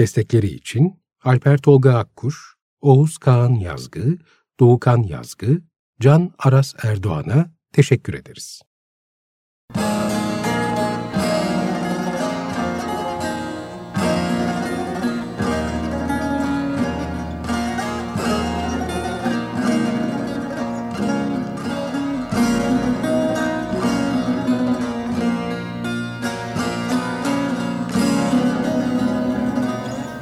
Destekleri için Alper Tolga Akkuş, Oğuz Kağan Yazgı, Doğukan Yazgı, Can Aras Erdoğan'a teşekkür ederiz.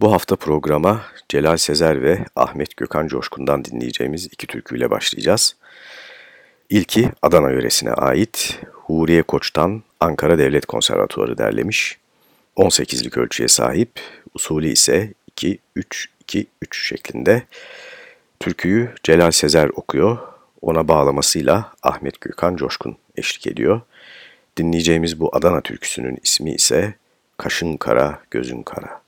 Bu hafta programa Celal Sezer ve Ahmet Gökhan Coşkun'dan dinleyeceğimiz iki türküyle başlayacağız. İlki Adana yöresine ait Huriye Koç'tan Ankara Devlet Konservatuarı derlemiş. 18'lik ölçüye sahip, usulü ise 2-3-2-3 şeklinde. Türküyü Celal Sezer okuyor, ona bağlamasıyla Ahmet Gökhan Coşkun eşlik ediyor. Dinleyeceğimiz bu Adana türküsünün ismi ise Kaşın Kara, Gözün Kara.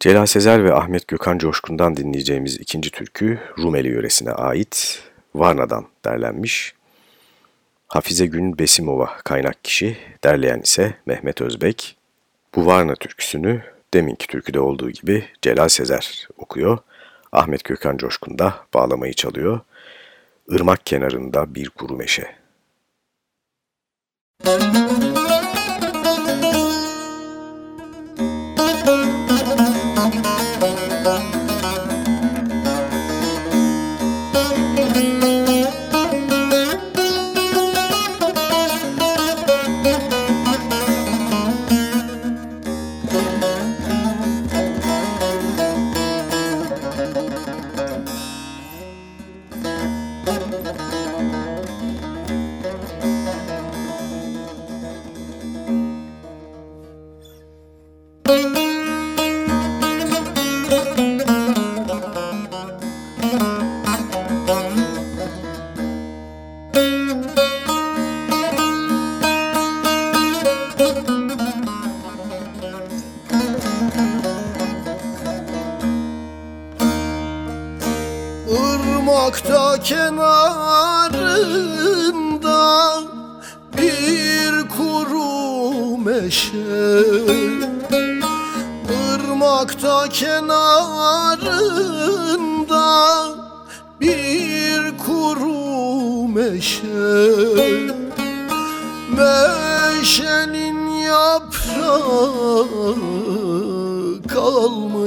Celal Sezer ve Ahmet Gökhan Coşkun'dan dinleyeceğimiz ikinci türkü Rumeli yöresine ait Varna'dan derlenmiş. Hafize Gün Besimova kaynak kişi, derleyen ise Mehmet Özbek. Bu Varna türküsünü deminki türküde olduğu gibi Celal Sezer okuyor. Ahmet Gökhan Coşkun da bağlamayı çalıyor. Irmak kenarında bir kuru meşe. Müzik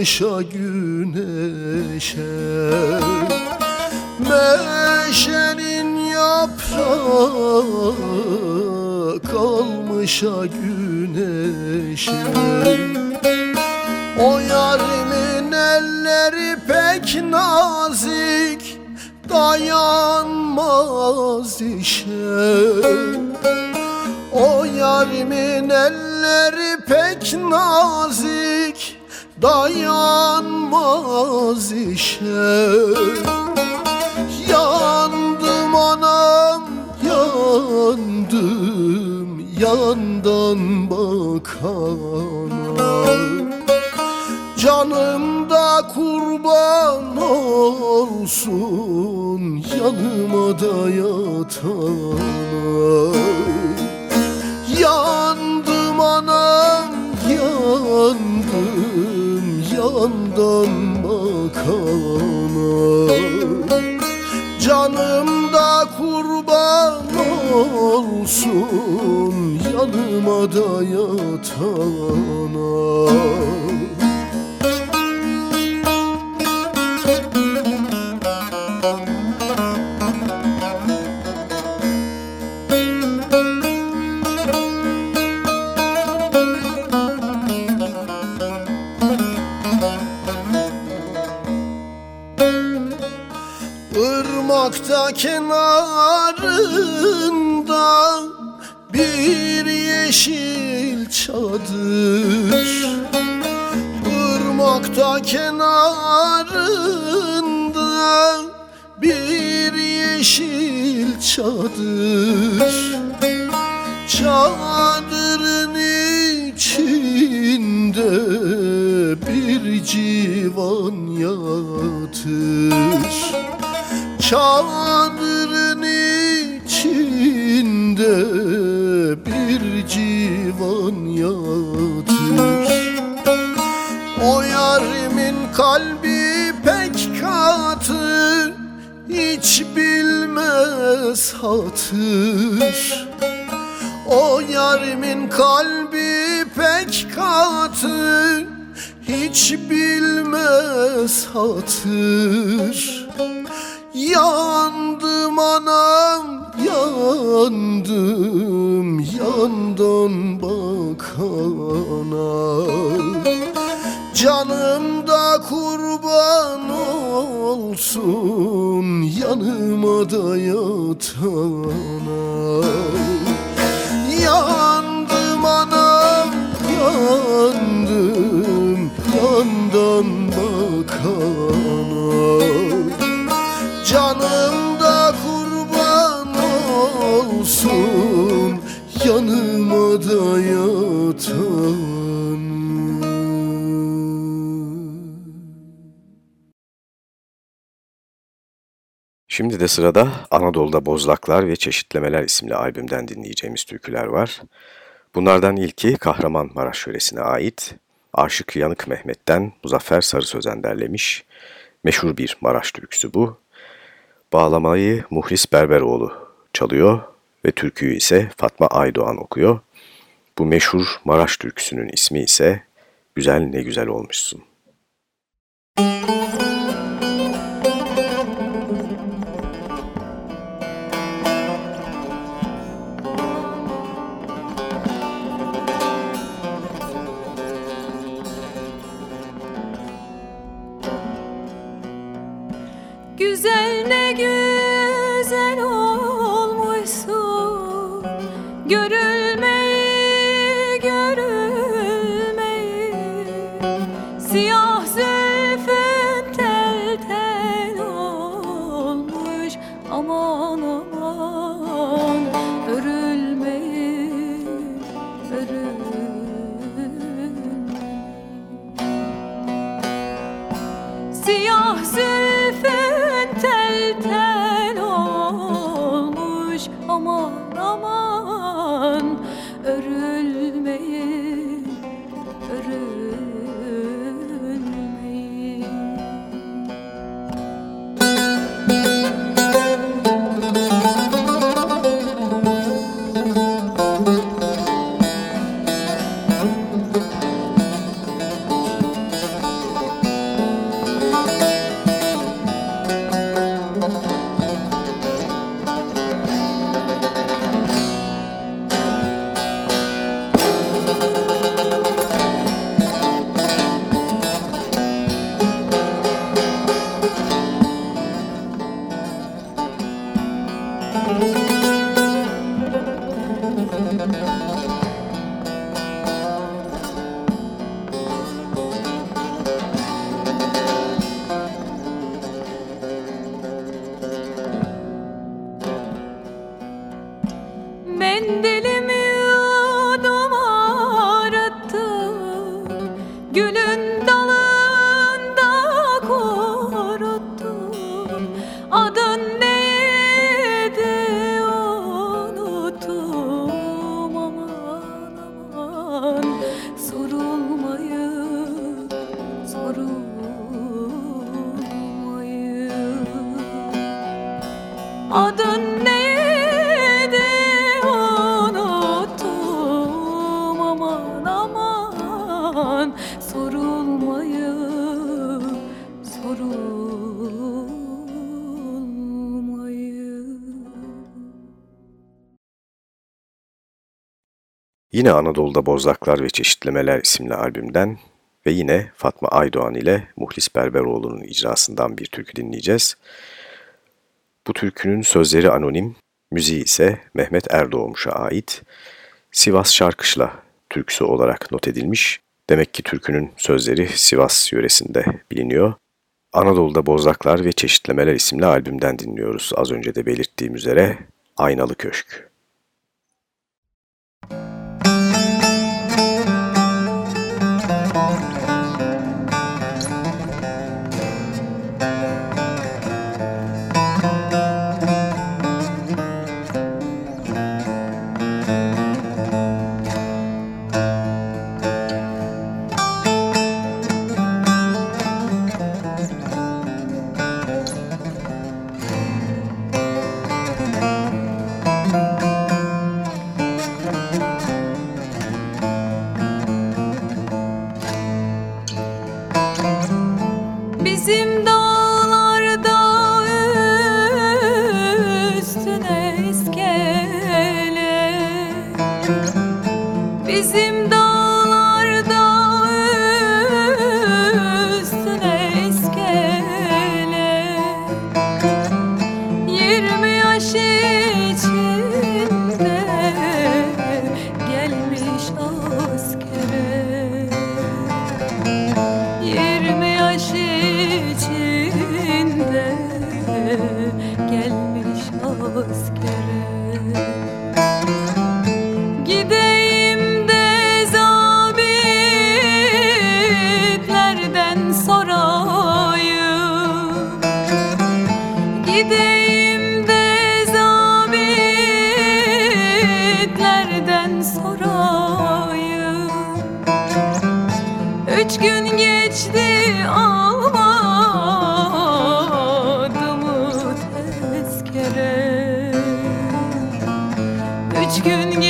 kalmışa güneşe. Meşenin yaprağı kalmışa güneşe. O yarimin elleri pek nazik Dayanmaz işe O yarimin elleri pek nazik dayanmaz işe. Yandım anam yandım yandan bakana Canımda kurban olsun yanıma da yatana anam yandım yandan bakana Canımda kurban olsun yanıma da yatana Irmakta kenarında bir yeşil çadır. Irmakta kenarında bir yeşil çadır. Çadırın içinde bir civan yatır Çadırın içinde bir civan yatır O yarimin kalbi pek katı Hiç bilmez hatır. O yarimin kalbi pek katı Hiç bilmez hatır Yandım anam yandım yandan bakana. Canımda kurban olsun yanıma da yatana. Yandım anam yandım yandan bakana Yanımda kurban olsun Yanıma da yatan Şimdi de sırada Anadolu'da Bozlaklar ve Çeşitlemeler isimli albümden dinleyeceğimiz türküler var. Bunlardan ilki Kahramanmaraş yöresine ait Aşık Yanık Mehmet'ten Muzaffer Sarı Sözen derlemiş. Meşhur bir Maraş türküsü bu. Bağlamayı Muhlis Berberoğlu çalıyor ve türküyü ise Fatma Aydoğan okuyor. Bu meşhur Maraş türküsünün ismi ise Güzel Ne Güzel Olmuşsun. Müzik Güzel ne güzel olmuşsun. Görülmeyi Yine Anadolu'da Bozlaklar ve Çeşitlemeler isimli albümden ve yine Fatma Aydoğan ile Muhlis Berberoğlu'nun icrasından bir türkü dinleyeceğiz. Bu türkünün sözleri anonim, müziği ise Mehmet Erdoğmuş'a ait Sivas Şarkışla türküsü olarak not edilmiş. Demek ki türkünün sözleri Sivas yöresinde biliniyor. Anadolu'da Bozlaklar ve Çeşitlemeler isimli albümden dinliyoruz. Az önce de belirttiğim üzere Aynalı Köşk. meleklerden sorayım. Üç gün geçti almadı mı tezkere. Üç gün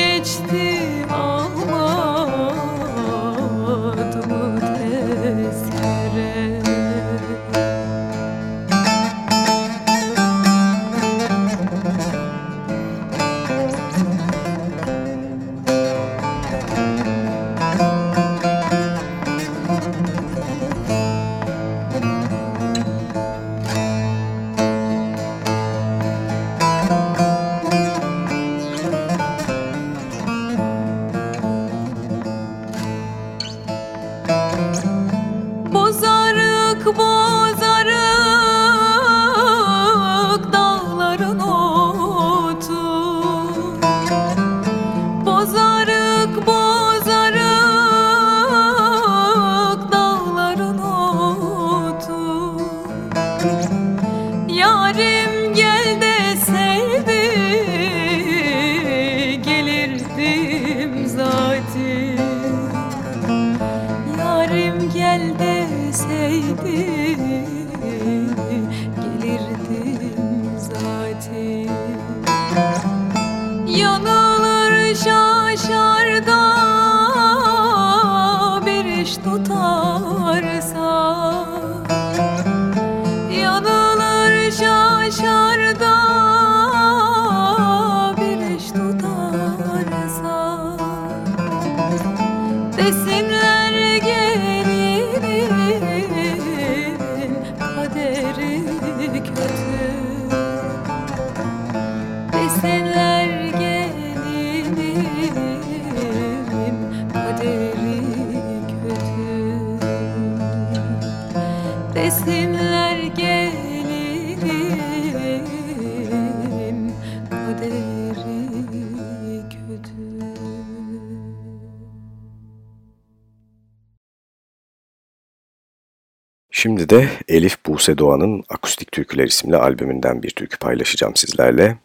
Şimdi de Elif Buse Doğan'ın Akustik Türküler isimli albümünden bir türkü paylaşacağım sizlerle.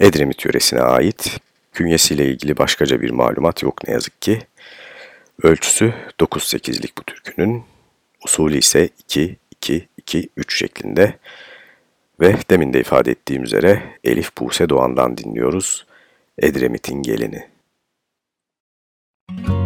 Edremit yöresine ait, künyesiyle ilgili başkaca bir malumat yok ne yazık ki. Ölçüsü 9-8'lik bu türkünün, usulü ise 2-2-2-3 şeklinde ve demin de ifade ettiğim üzere Elif Buse Doğan'dan dinliyoruz Edremit'in gelini. Edremit'in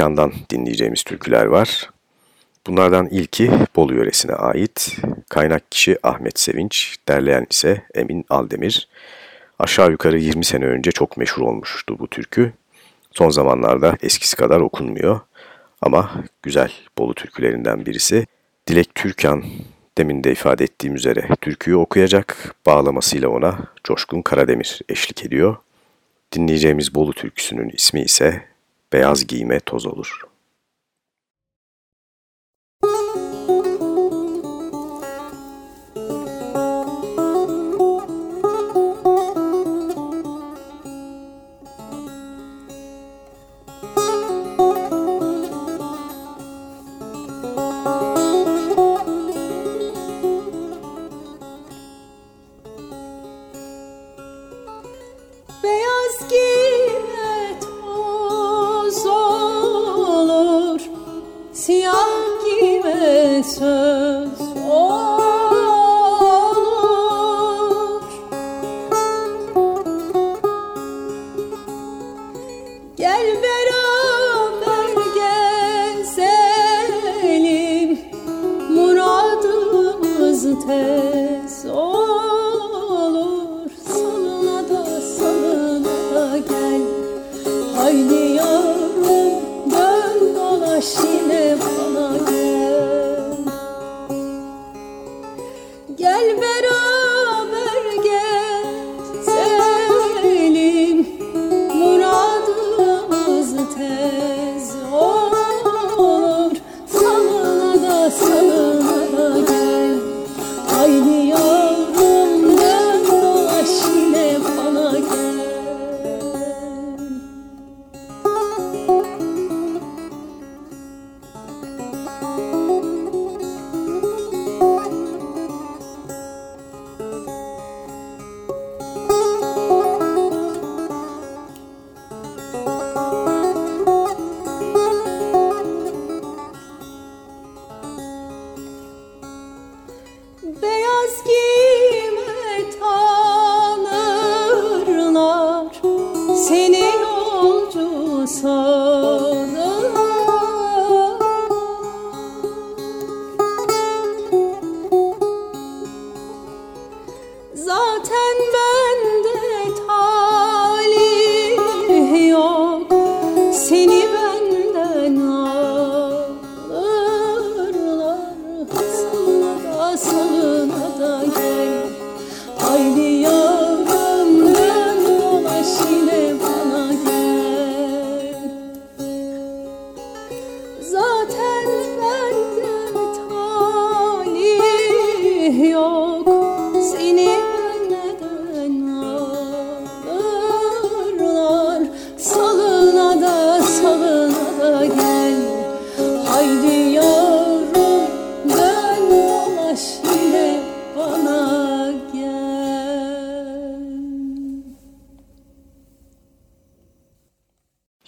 Türkan'dan dinleyeceğimiz türküler var. Bunlardan ilki Bolu yöresine ait. Kaynak kişi Ahmet Sevinç, derleyen ise Emin Aldemir. Aşağı yukarı 20 sene önce çok meşhur olmuştu bu türkü. Son zamanlarda eskisi kadar okunmuyor. Ama güzel Bolu türkülerinden birisi. Dilek Türkan demin de ifade ettiğim üzere türküyü okuyacak. Bağlamasıyla ona Coşkun Karademir eşlik ediyor. Dinleyeceğimiz Bolu türküsünün ismi ise Beyaz Giyime Toz Olur.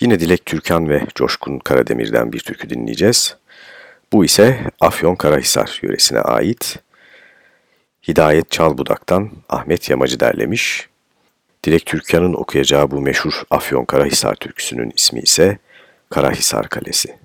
Yine Dilek Türkan ve Coşkun Karademir'den bir türkü dinleyeceğiz. Bu ise Afyon Karahisar yöresine ait. Hidayet Çalbudak'tan Ahmet Yamacı derlemiş. Dilek Türkan'ın okuyacağı bu meşhur Afyon Karahisar türküsünün ismi ise Karahisar Kalesi.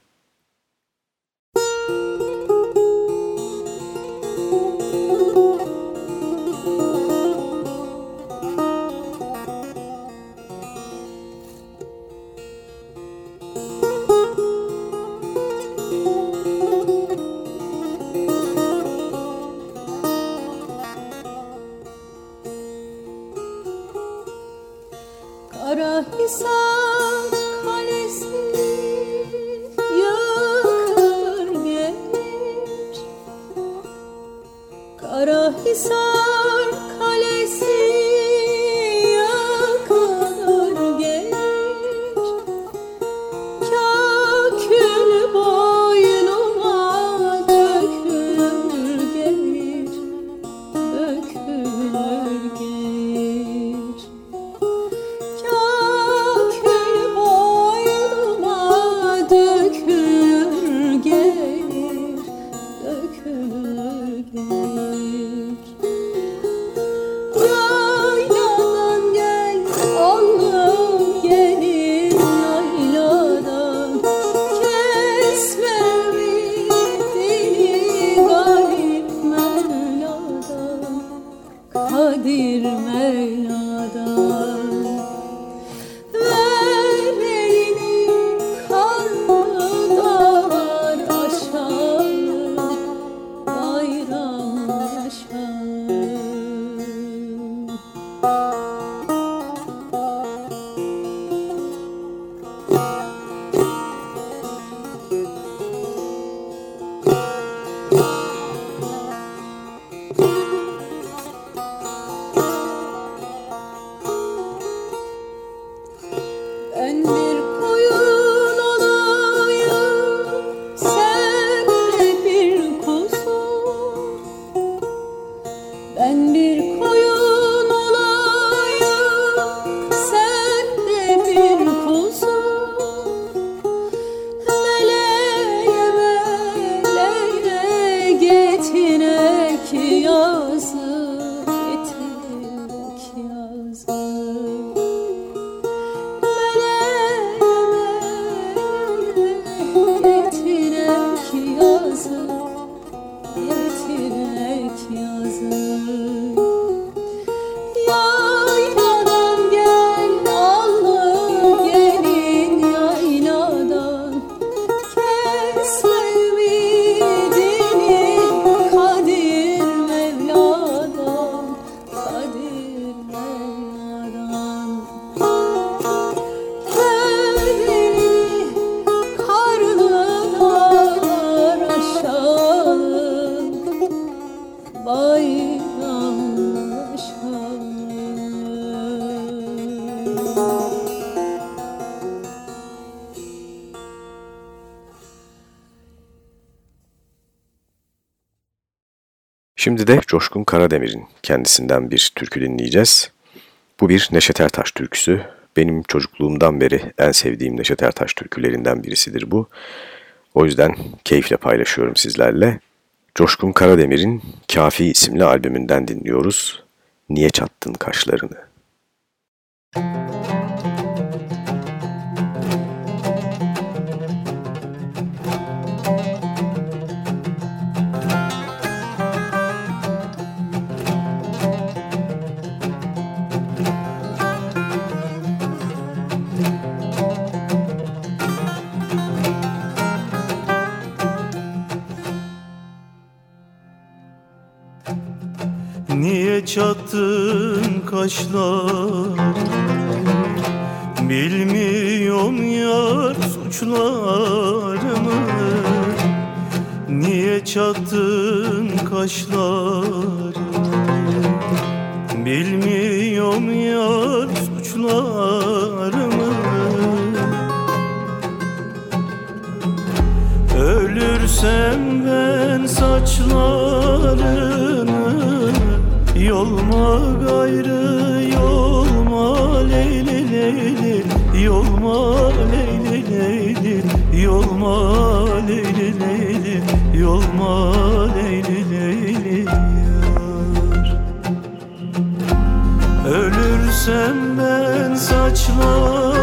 Şimdi de Coşkun Karademir'in kendisinden bir türkü dinleyeceğiz. Bu bir Neşet Ertaş türküsü. Benim çocukluğumdan beri en sevdiğim Neşet Ertaş türkülerinden birisidir bu. O yüzden keyifle paylaşıyorum sizlerle. Coşkun Karademir'in Kafi isimli albümünden dinliyoruz. Niye çattın kaşlarını? Çattın kaşlar. Bilmiyorum yar suçlarımı. Niye çattın kaşlar? Bilmiyorum yar suçlarımı. Ölürsem ben saçlarını Yolma gayrı yolma leyli leyli? Yolma leyli leyli? Yolma leyli leyli? Yolma leyli leyli? Yar Ölürsem ben saçlarını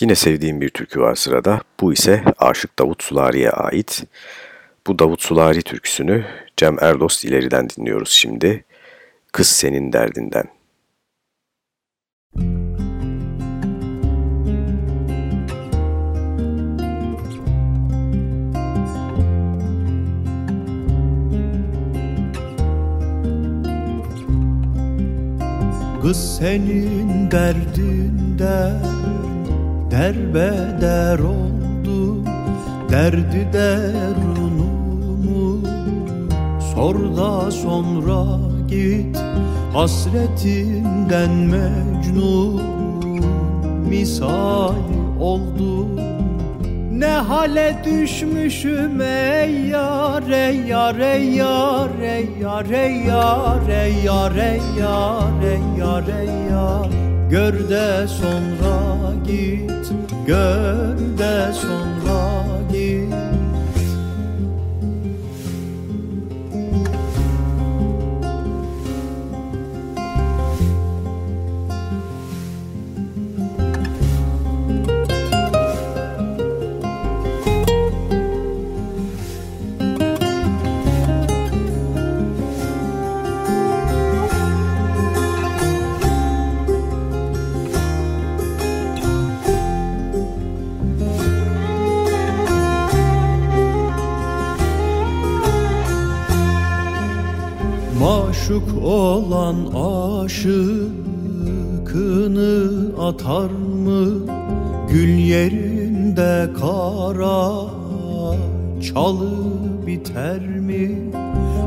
Yine sevdiğim bir türkü var sırada. Bu ise Aşık Davut Sulari'ye ait. Bu Davut Sulari türküsünü Cem Erdost ileriden dinliyoruz şimdi. Kız senin derdinden. Kız senin derdinden derbeder oldu Derdi derunumu sor da sonra git Hasretinden mecnun. Misali oldu. Ne hale düşmüşüm ey yar ey yar ey yar ey yar ey yar Gör de sonra git gör de sonra git Maşuk olan aşıkını atar mı? Gül yerinde kara çalı biter mi?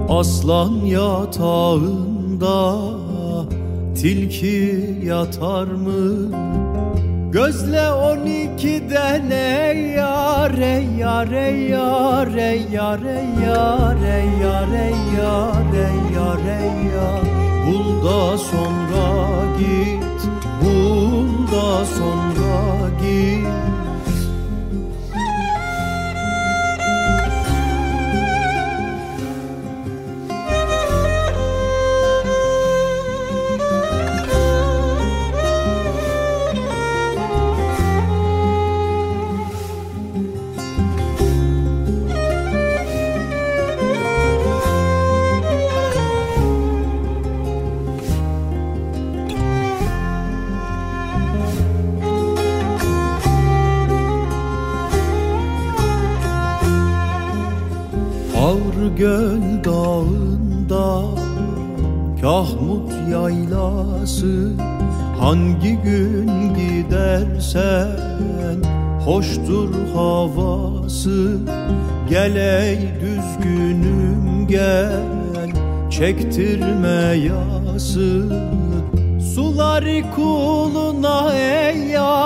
Aslan yatağında tilki yatar mı Gözle on ikiden ey yar ey yar ey yar ey yar ey yar ey yar ey yar ey yar ey yar Bul da sonra git bul da sonra git göl dağında Kahmut yaylası Hangi gün gidersen Hoştur havası. Gel ey düzgünüm gel Çektirme yası. Suları kuluna ey yar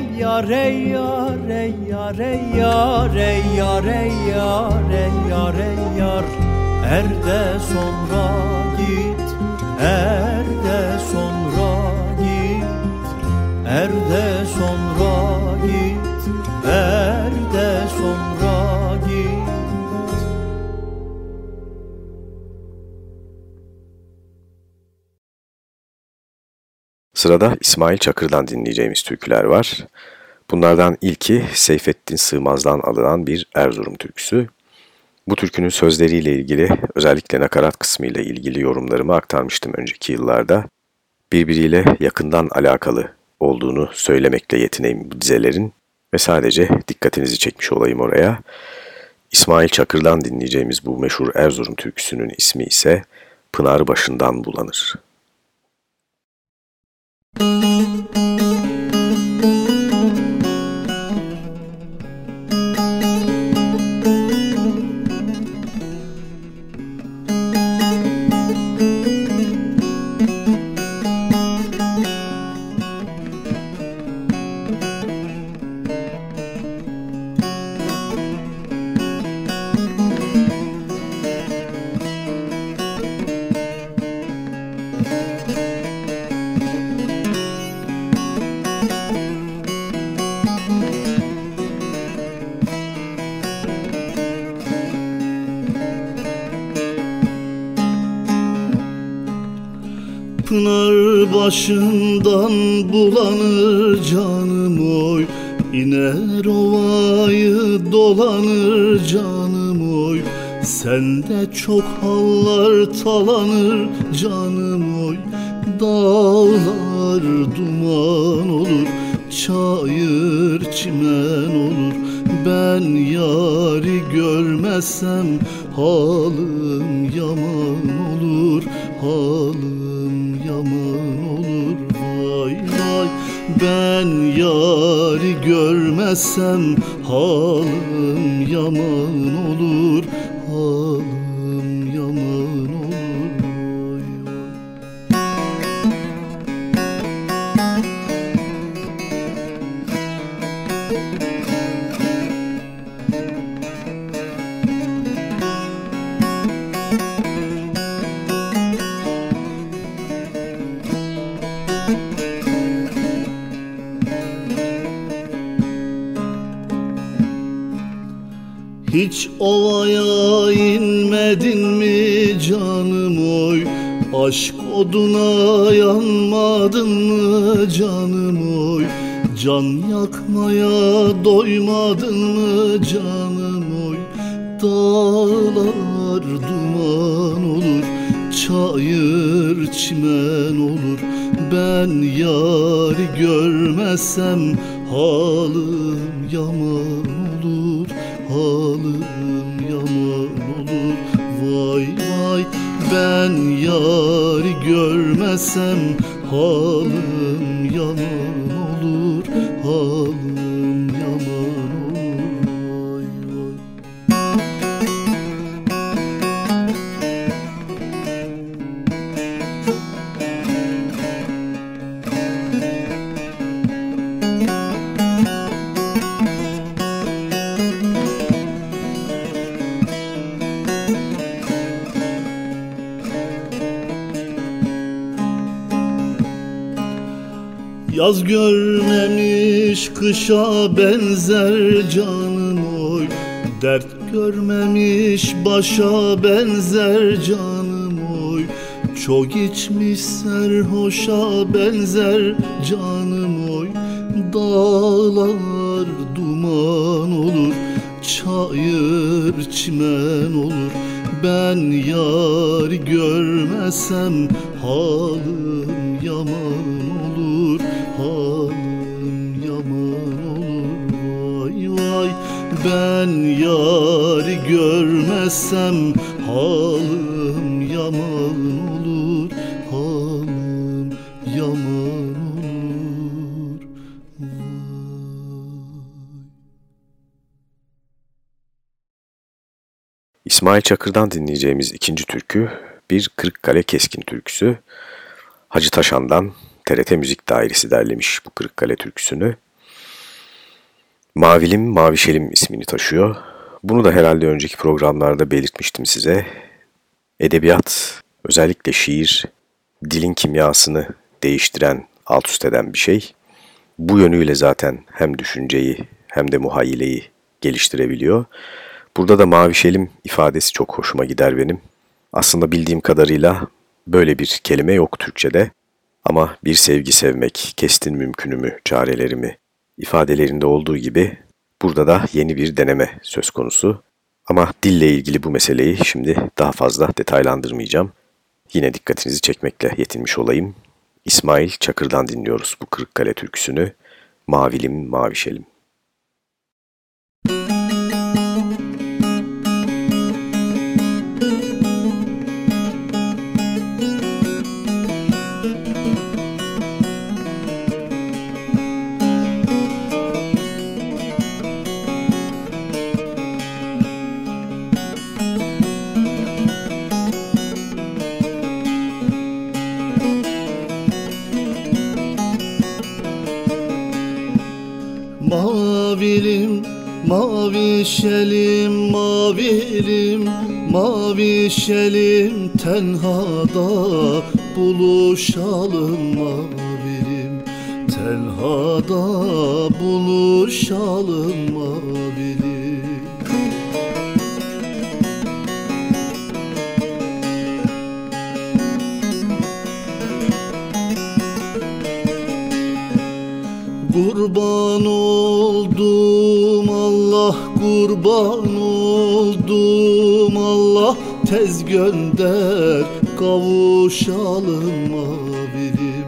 ey yar ey yar ey yar ey yar ey yar ey yar ey yar ey yar Erde sonra git erde sonra git. Erde sonra Sırada İsmail Çakır'dan dinleyeceğimiz türküler var. Bunlardan ilki Seyfettin Sığmaz'dan alınan bir Erzurum türküsü. Bu türkünün sözleriyle ilgili özellikle nakarat kısmıyla ilgili yorumlarımı aktarmıştım önceki yıllarda. Birbiriyle yakından alakalı olduğunu söylemekle yetineyim bu dizelerin ve sadece dikkatinizi çekmiş olayım oraya. İsmail Çakır'dan dinleyeceğimiz bu meşhur Erzurum türküsünün ismi ise Pınar Başından Bulanır. Pınar başından bulanır canım oy. İner ovayı dolanır canım oy. Sende çok hallar talanır canım oy. Dağlar duman olur Çayır çimen olur. Ben yari görmezsem Halım yaman olur Halım Ben yari görmezsem Halım yaman olur Hiç ovaya inmedin mi canım oy? Aşk oduna yanmadın mı canım oy? Can yakmaya doymadın mı canım oy? Dağlar duman olur Çayır çimen olur. Ben yari görmezsem Halım yaman Halım yaman olur. Vay vay ben yari görmezsem Halım yaman olur. Halım Yaz görmemiş kışa benzer canım oy. Dert görmemiş başa benzer canım oy. Çok içmiş serhoşa benzer canım oy. Dağlar duman olur Çayır çimen olur. Ben yar görmesem Halım yar görmesem Halım yaman olur Halım yaman olur. İsmail Çakır'dan dinleyeceğimiz ikinci türkü bir Kırıkkale Keskin türküsü. Hacı Taşan'dan TRT Müzik Dairesi derlemiş bu Kırıkkale türküsünü. Mavilim Mavişelim ismini taşıyor. Bunu da herhalde önceki programlarda belirtmiştim size. Edebiyat, özellikle şiir, dilin kimyasını değiştiren, alt üst eden bir şey. Bu yönüyle zaten hem düşünceyi hem de muhayyileyi geliştirebiliyor. Burada da mavişelim ifadesi çok hoşuma gider benim. Aslında bildiğim kadarıyla böyle bir kelime yok Türkçe'de. Ama bir sevgi sevmek, kestin mümkünümü, çarelerimi ifadelerinde olduğu gibi burada da yeni bir deneme söz konusu. Ama dille ilgili bu meseleyi şimdi daha fazla detaylandırmayacağım. Yine dikkatinizi çekmekle yetinmiş olayım. İsmail Çakır'dan dinliyoruz bu Kırıkkale türküsünü. Mavilim mavişelim. Mavilim, mavişelim, mavilim, mavişelim Tenhada buluşalım mavilim. Tenhada buluşalım mavilim Kurban oldum Allah kurban oldum Allah tez gönder kavuşalım mavilim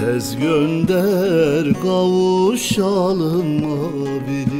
Tez gönder kavuşalım mavilim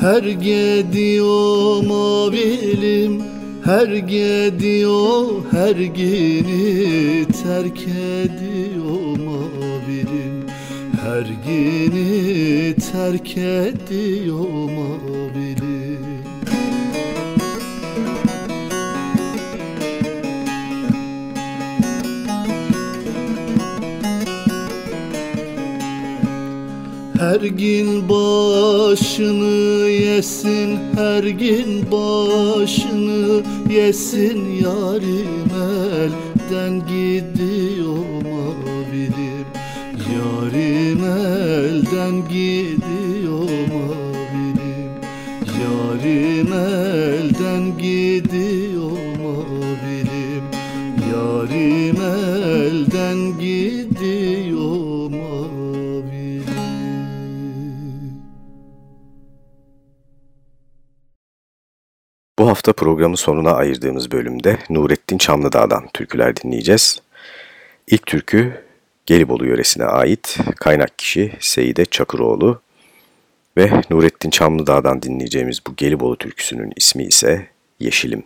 Her gidiyor mavilim Her gidiyor her gini terk ediyor mavilim Her gini terk ediyor mavilim Her gün başını yesin Her gün başını yesin Yarim elden gidiyor mavilim. Yarim elden gidiyor mavilim. Yarim elden Bu hafta programın sonuna ayırdığımız bölümde Nurettin Çamlıdağ'dan türküler dinleyeceğiz. İlk türkü Gelibolu yöresine ait kaynak kişi Seyide Çakıroğlu ve Nurettin Çamlıdağ'dan dinleyeceğimiz bu Gelibolu türküsünün ismi ise Yeşilim.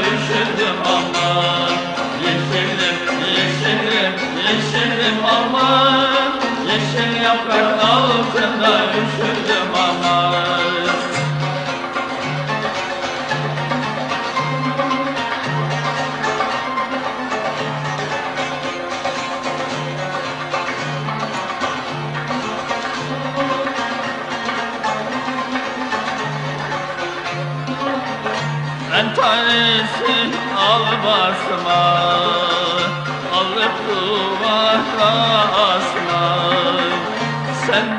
Üşüdüm aman Yeşillim, yeşillim, yeşillim aman Yeşil yaprak altında üşüdüm aman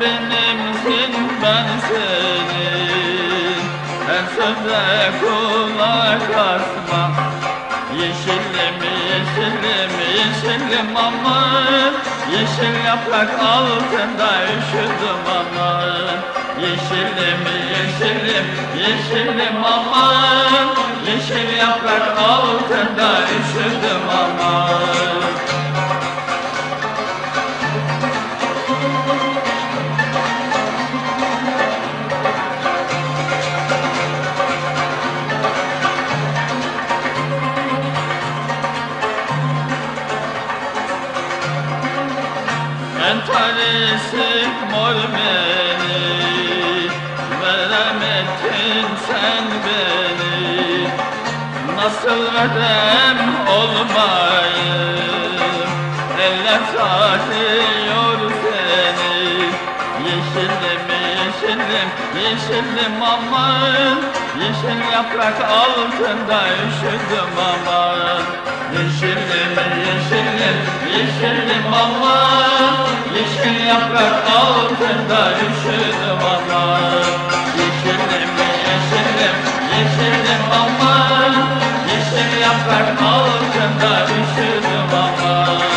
benimsin ben senin. Her söze kulak asma Yeşillim, yeşillim, yeşillim aman Yeşil yaprak altında üşüdüm aman Yeşillim, yeşillim, yeşillim aman Yeşil yaprak altında üşüdüm aman mor beni Veremedin sen beni. Nasıl verem olmayım Eller sarıyor seni. Yeşillim, yeşillim, yeşillim aman Yeşil yaprak altında üşüdüm aman Yeşillim, yeşillim, yeşillim aman Yeşil yaprak altında üşüdüm aman Yeşillim, yeşillim, yeşillim aman Yeşil yaprak altında üşüdüm aman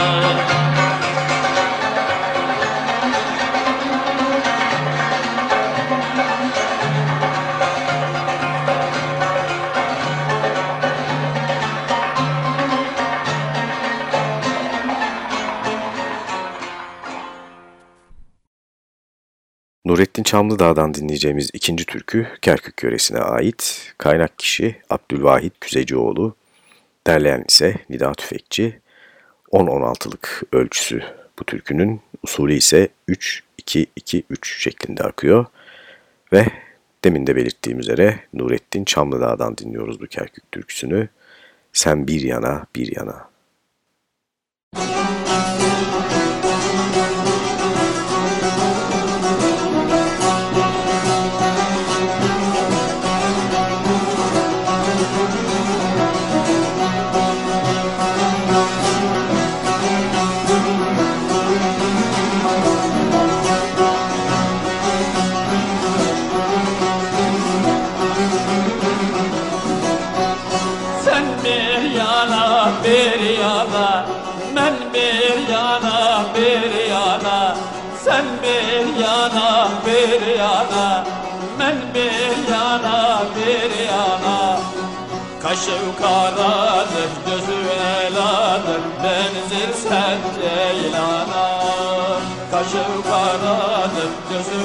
Çamlıdağ'dan dinleyeceğimiz ikinci türkü Kerkük yöresine ait. Kaynak kişi Abdülvahit Küzecioğlu, derleyen ise Nida Tüfekçi. 10-16'lık ölçüsü bu türkünün, usulü ise 3-2-2-3 şeklinde akıyor. Ve demin de belirttiğim üzere Nurettin Çamlıdağ'dan dinliyoruz bu Kerkük türküsünü. Sen bir yana bir yana. bir Kaşı karadır gözü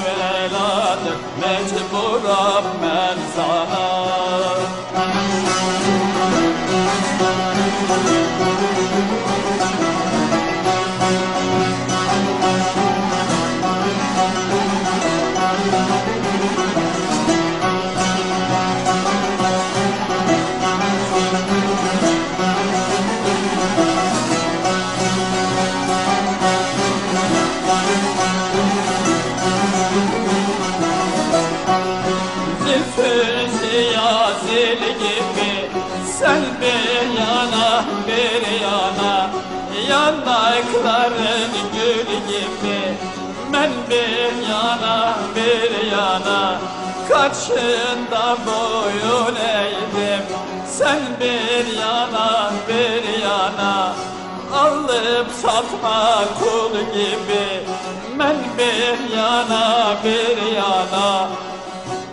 eladır yanakların gül gibi. Ben bir yana bir yana. Karşında boyun eğdim. Sen bir yana bir yana. Alıp satma kul gibi. Ben bir yana bir yana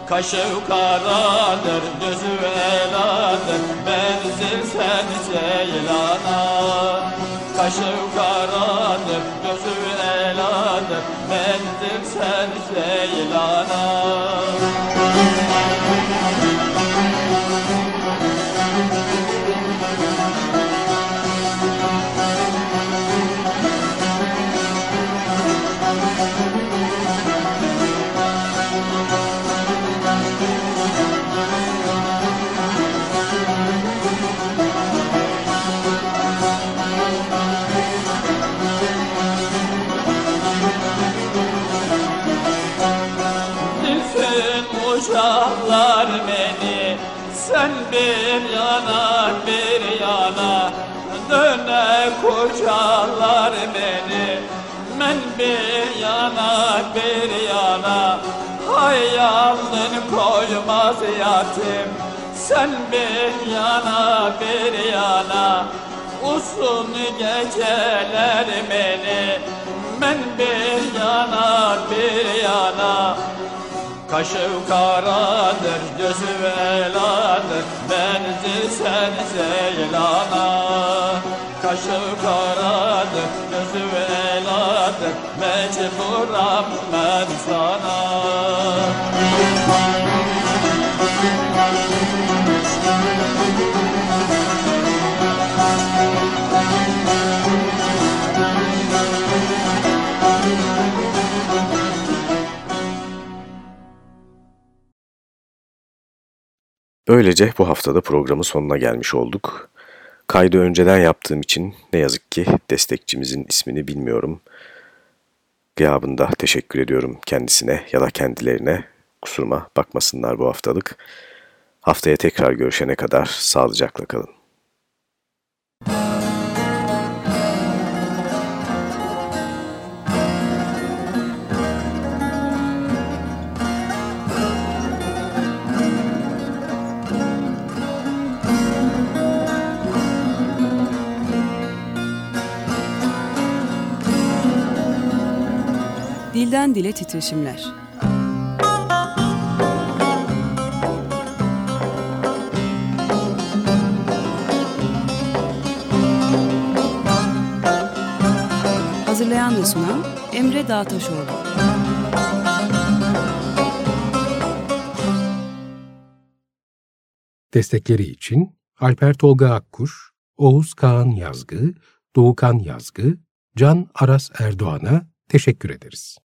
Kaşı karadır, gözü eladır Benzir sen ceylana Kaşı karadır, gözü eladır Bendir sen Zeylana Döne kucaklar beni. Ben bir yana bir yana. Hayalın koymaz yatim. Sen bir yana bir yana. Uzun geceler beni. Ben bir yana bir yana. Kaşı karadır, gözü Böylece bu haftada programın sonuna gelmiş olduk. Kaydı önceden yaptığım için ne yazık ki destekçimizin ismini bilmiyorum. Gıyabında teşekkür ediyorum kendisine ya da kendilerine. Kusuruma bakmasınlar bu haftalık. Haftaya tekrar görüşene kadar sağlıcakla kalın. Dilden dile titreşimler. Hazırlayan ve sunan Emre Dağtaşoğlu. Destekleri için Alper Tolga Akkuş, Oğuz Kağan Yazgı, Doğukan Yazgı, Can Aras Erdoğan'a teşekkür ederiz.